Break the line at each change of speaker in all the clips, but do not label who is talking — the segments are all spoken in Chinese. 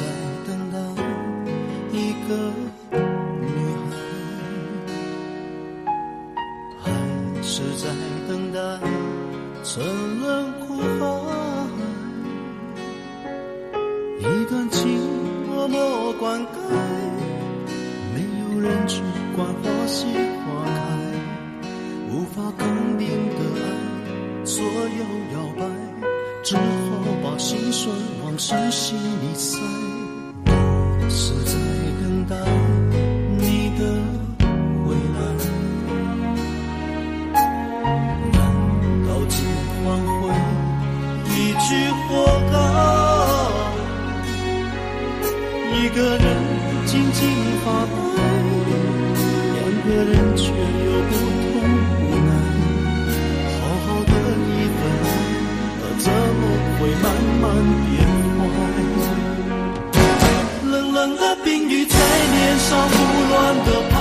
在等待一个女孩，还是在等待沉沦苦海？一段情默默灌溉，没有人去管花谢花开，无法肯定的爱左右摇摆，只好把心酸往深心里塞。一个人静静发呆，两个人却有不同无奈。好好的一份爱，怎么会慢慢变坏？冷冷的冰雨在脸上胡乱的拍，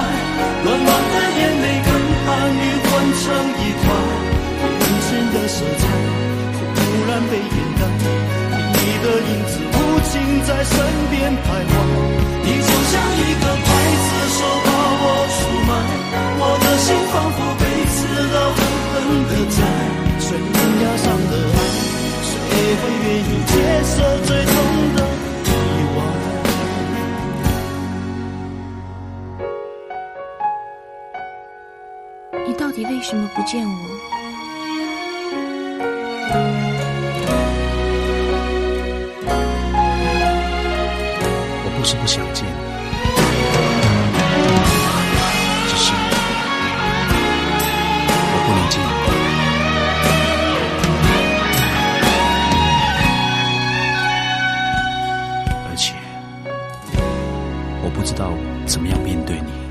暖暖的眼泪跟寒雨混成一团，眼前的色彩忽然被掩盖，你的影子。无情在身边徘徊，你就像一个刽子手把我出卖，我的心仿佛被刺刀狠狠的宰。悬崖上的爱，谁会愿意接受最痛的意
外？你到底为什么不见我？
不是不想见，只是。我不能见你，而且我不知道怎么样面对你。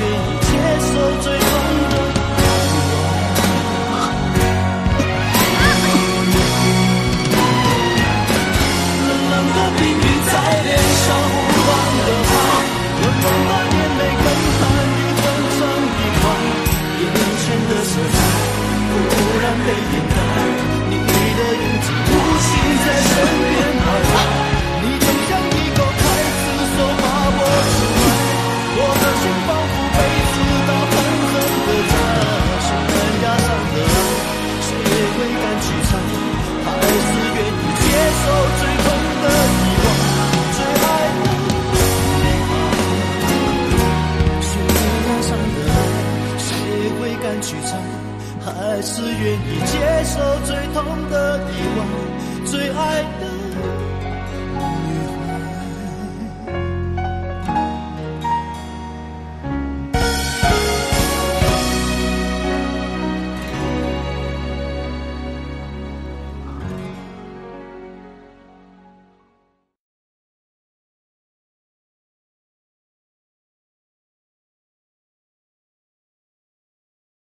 愿意接受最痛只愿意接受最痛的意外，